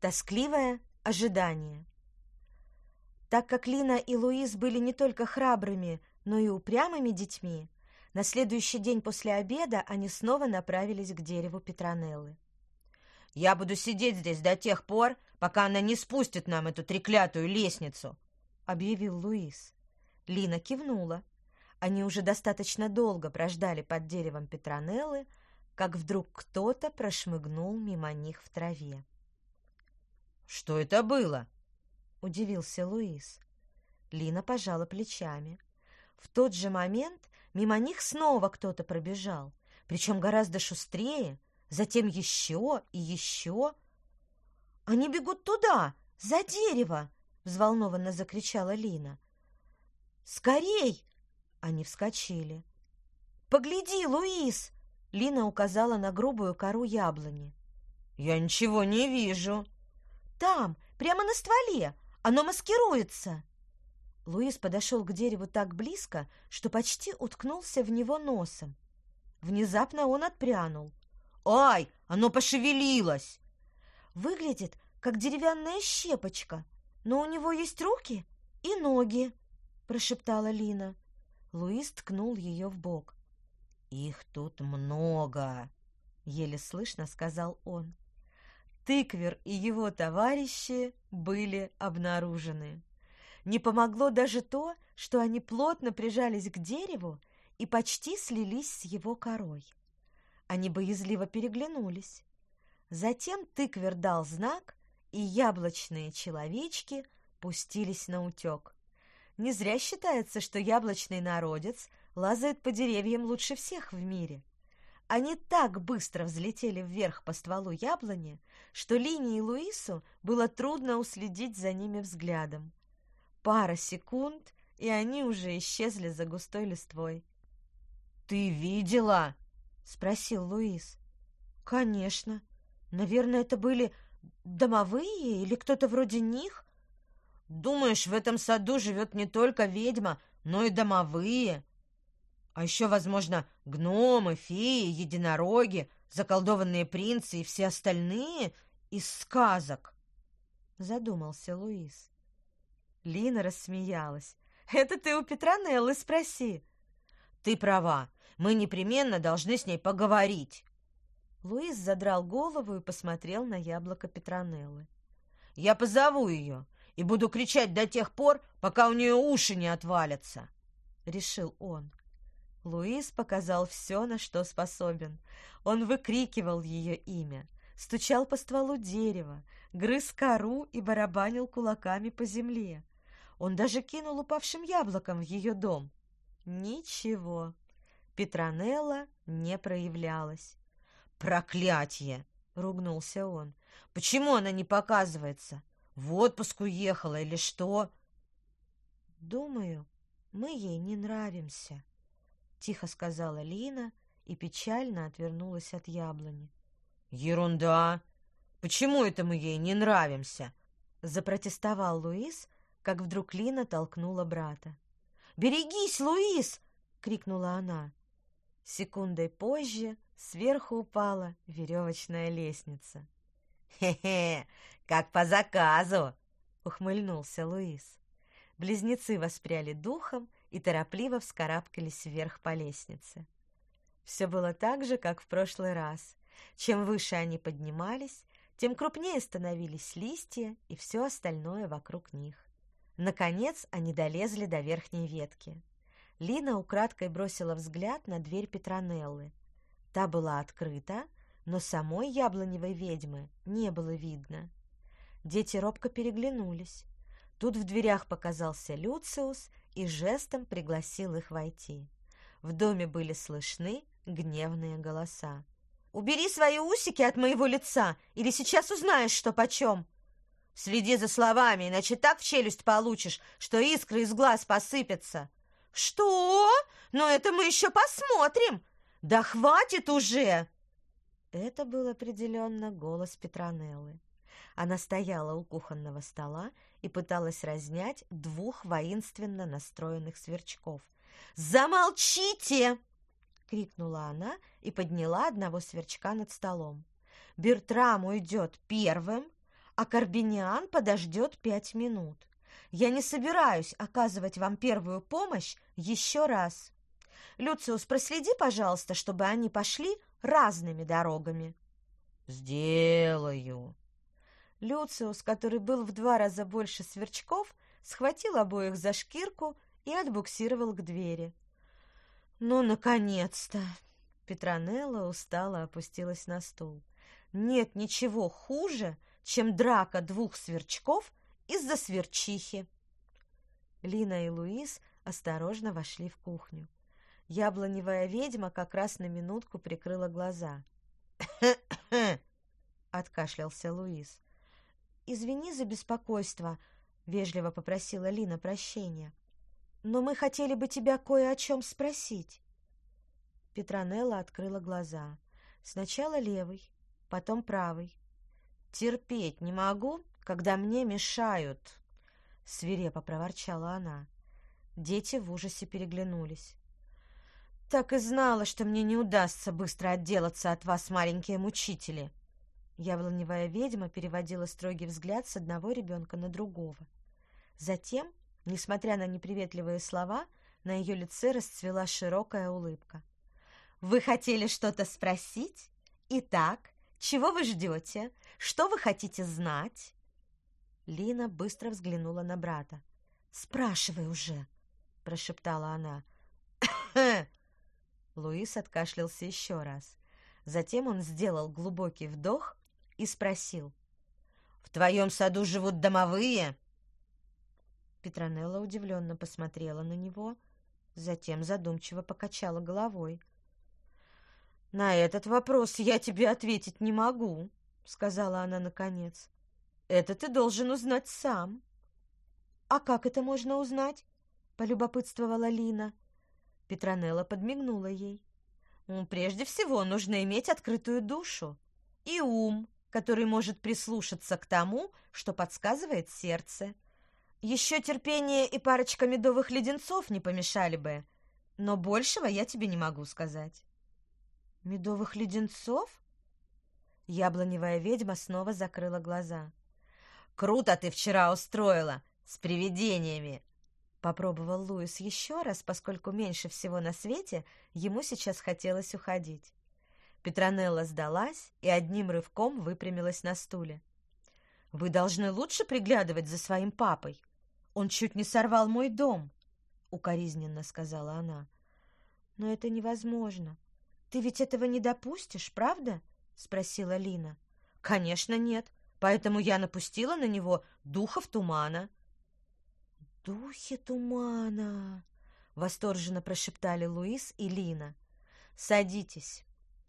Тоскливое ожидание. Так как Лина и Луиз были не только храбрыми, но и упрямыми детьми, на следующий день после обеда они снова направились к дереву Петронеллы. «Я буду сидеть здесь до тех пор, пока она не спустит нам эту треклятую лестницу», — объявил Луис. Лина кивнула. Они уже достаточно долго прождали под деревом Петронеллы, как вдруг кто-то прошмыгнул мимо них в траве. «Что это было?» — удивился Луис. Лина пожала плечами. В тот же момент мимо них снова кто-то пробежал, причем гораздо шустрее, затем еще и еще. «Они бегут туда, за дерево!» — взволнованно закричала Лина. «Скорей!» — они вскочили. «Погляди, Луис!» — Лина указала на грубую кору яблони. «Я ничего не вижу!» «Там, прямо на стволе! Оно маскируется!» Луис подошел к дереву так близко, что почти уткнулся в него носом. Внезапно он отпрянул. «Ай, оно пошевелилось!» «Выглядит, как деревянная щепочка, но у него есть руки и ноги», — прошептала Лина. Луис ткнул ее в бок. «Их тут много», — еле слышно сказал он. Тыквер и его товарищи были обнаружены. Не помогло даже то, что они плотно прижались к дереву и почти слились с его корой. Они боязливо переглянулись. Затем тыквер дал знак, и яблочные человечки пустились на утек. Не зря считается, что яблочный народец лазает по деревьям лучше всех в мире. Они так быстро взлетели вверх по стволу яблони, что Лине и Луису было трудно уследить за ними взглядом. Пара секунд, и они уже исчезли за густой листвой. «Ты видела?» — спросил Луис. «Конечно. Наверное, это были домовые или кто-то вроде них?» «Думаешь, в этом саду живет не только ведьма, но и домовые?» А еще, возможно, гномы, феи, единороги, заколдованные принцы и все остальные из сказок. Задумался Луис. Лина рассмеялась. «Это ты у Петронеллы спроси». «Ты права. Мы непременно должны с ней поговорить». Луис задрал голову и посмотрел на яблоко Петронеллы. «Я позову ее и буду кричать до тех пор, пока у нее уши не отвалятся», — решил он. Луис показал все, на что способен. Он выкрикивал ее имя, стучал по стволу дерева, грыз кору и барабанил кулаками по земле. Он даже кинул упавшим яблоком в ее дом. Ничего. Петронелла не проявлялась. «Проклятье!» — ругнулся он. «Почему она не показывается? В отпуск уехала или что?» «Думаю, мы ей не нравимся», — тихо сказала Лина и печально отвернулась от яблони. «Ерунда! Почему это мы ей не нравимся?» — запротестовал Луис, как вдруг Лина толкнула брата. «Берегись, Луис!» — крикнула она. Секундой позже сверху упала веревочная лестница. «Хе-хе, как по заказу!» — ухмыльнулся Луис. Близнецы воспряли духом и торопливо вскарабкались вверх по лестнице. Все было так же, как в прошлый раз. Чем выше они поднимались, тем крупнее становились листья и все остальное вокруг них. Наконец они долезли до верхней ветки. Лина украдкой бросила взгляд на дверь Петронеллы. Та была открыта, но самой яблоневой ведьмы не было видно. Дети робко переглянулись. Тут в дверях показался Люциус и жестом пригласил их войти. В доме были слышны гневные голоса. «Убери свои усики от моего лица, или сейчас узнаешь, что почем!» «Следи за словами, иначе так в челюсть получишь, что искры из глаз посыпятся!» «Что? Но это мы еще посмотрим! Да хватит уже!» Это был определенно голос Петронеллы. Она стояла у кухонного стола и пыталась разнять двух воинственно настроенных сверчков. «Замолчите!» — крикнула она и подняла одного сверчка над столом. «Бертрам уйдет первым, а Карбиниан подождет пять минут. Я не собираюсь оказывать вам первую помощь еще раз. Люциус, проследи, пожалуйста, чтобы они пошли разными дорогами. Сделаю. Люциус, который был в два раза больше сверчков, схватил обоих за шкирку и отбуксировал к двери. «Ну, наконец-то!» Петронелла устало опустилась на стул. «Нет ничего хуже, чем драка двух сверчков из-за сверчихи!» Лина и Луис осторожно вошли в кухню. Яблоневая ведьма как раз на минутку прикрыла глаза. откашлялся Луис. «Извини за беспокойство», — вежливо попросила Лина прощения. «Но мы хотели бы тебя кое о чем спросить». Петронелла открыла глаза. Сначала левый, потом правый. «Терпеть не могу, когда мне мешают», — свирепо проворчала она. Дети в ужасе переглянулись. «Так и знала, что мне не удастся быстро отделаться от вас, маленькие мучители», Яблоневая ведьма переводила строгий взгляд с одного ребенка на другого. Затем, несмотря на неприветливые слова, на ее лице расцвела широкая улыбка. «Вы хотели что-то спросить? Итак, чего вы ждете? Что вы хотите знать?» Лина быстро взглянула на брата. «Спрашивай уже!» – прошептала она. Луис откашлялся еще раз. Затем он сделал глубокий вдох и спросил. «В твоем саду живут домовые?» Петронелла удивленно посмотрела на него, затем задумчиво покачала головой. «На этот вопрос я тебе ответить не могу», — сказала она наконец. «Это ты должен узнать сам». «А как это можно узнать?» — полюбопытствовала Лина. Петронелла подмигнула ей. «Прежде всего нужно иметь открытую душу и ум, который может прислушаться к тому, что подсказывает сердце. Еще терпение и парочка медовых леденцов не помешали бы, но большего я тебе не могу сказать. Медовых леденцов? Яблоневая ведьма снова закрыла глаза. Круто ты вчера устроила с привидениями. Попробовал Луис еще раз, поскольку меньше всего на свете ему сейчас хотелось уходить. Петронелла сдалась и одним рывком выпрямилась на стуле. «Вы должны лучше приглядывать за своим папой. Он чуть не сорвал мой дом», — укоризненно сказала она. «Но это невозможно. Ты ведь этого не допустишь, правда?» — спросила Лина. «Конечно нет, поэтому я напустила на него духов тумана». «Духи тумана!» — восторженно прошептали Луис и Лина. «Садитесь».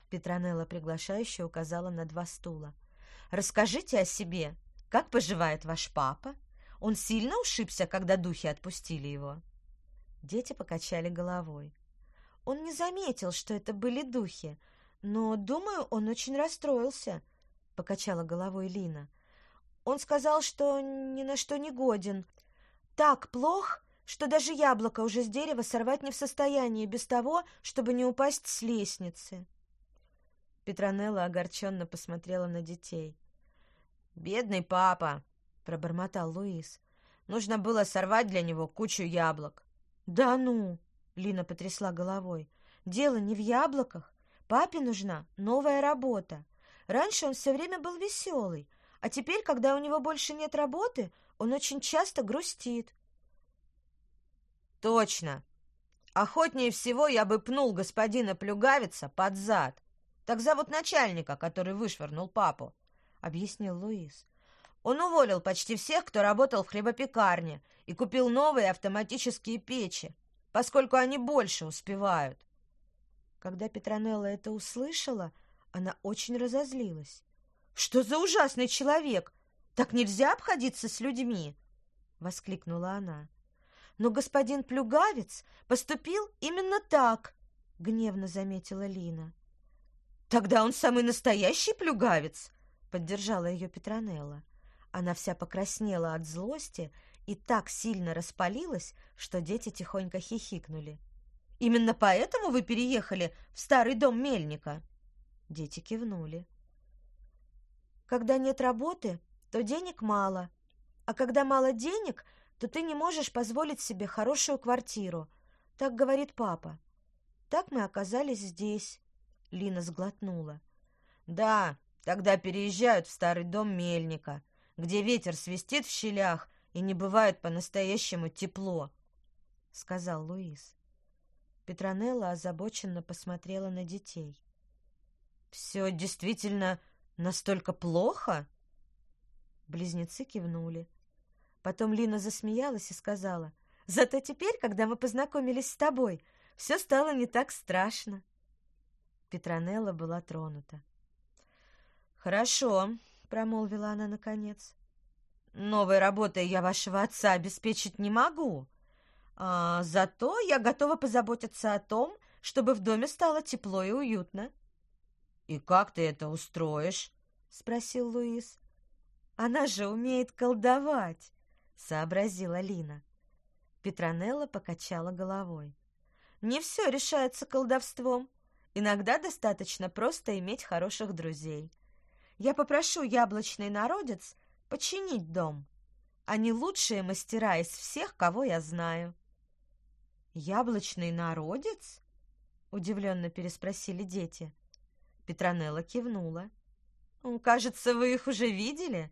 Петронелла приглашающе указала на два стула. «Расскажите о себе. Как поживает ваш папа? Он сильно ушибся, когда духи отпустили его?» Дети покачали головой. Он не заметил, что это были духи, но, думаю, он очень расстроился, — покачала головой Лина. Он сказал, что ни на что не годен. Так плох, что даже яблоко уже с дерева сорвать не в состоянии без того, чтобы не упасть с лестницы. Петронелла огорченно посмотрела на детей. «Бедный папа!» — пробормотал Луис. «Нужно было сорвать для него кучу яблок». «Да ну!» — Лина потрясла головой. «Дело не в яблоках. Папе нужна новая работа. Раньше он все время был веселый, а теперь, когда у него больше нет работы, он очень часто грустит». «Точно! Охотнее всего я бы пнул господина Плюгавица под зад!» Так зовут начальника, который вышвырнул папу, — объяснил Луис. Он уволил почти всех, кто работал в хлебопекарне, и купил новые автоматические печи, поскольку они больше успевают. Когда Петронелла это услышала, она очень разозлилась. «Что за ужасный человек? Так нельзя обходиться с людьми!» — воскликнула она. «Но господин Плюгавец поступил именно так!» — гневно заметила Лина. «Тогда он самый настоящий плюгавец!» — поддержала ее Петронелла. Она вся покраснела от злости и так сильно распалилась, что дети тихонько хихикнули. «Именно поэтому вы переехали в старый дом мельника?» Дети кивнули. «Когда нет работы, то денег мало. А когда мало денег, то ты не можешь позволить себе хорошую квартиру. Так говорит папа. Так мы оказались здесь. Лина сглотнула. Да, тогда переезжают в старый дом мельника, где ветер свистит в щелях и не бывает по-настоящему тепло, сказал Луис. Петронелла озабоченно посмотрела на детей. «Все действительно настолько плохо?» Близнецы кивнули. Потом Лина засмеялась и сказала, «Зато теперь, когда мы познакомились с тобой, все стало не так страшно». Петронелла была тронута. «Хорошо», — промолвила она наконец. «Новой работой я вашего отца обеспечить не могу, а зато я готова позаботиться о том, чтобы в доме стало тепло и уютно. И как ты это устроишь? спросил Луис. Она же умеет колдовать, сообразила Лина. Петронелла покачала головой. Не все решается колдовством. Иногда достаточно просто иметь хороших друзей. Я попрошу яблочный народец починить дом. Они лучшие мастера из всех, кого я знаю. «Яблочный народец?» — удивленно переспросили дети. Петронелла кивнула. «Кажется, вы их уже видели?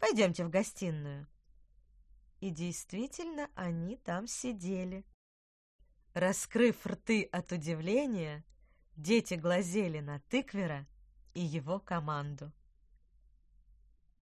Пойдемте в гостиную». И действительно, они там сидели. Раскрыв рты от удивления, дети глазели на тыквера и его команду.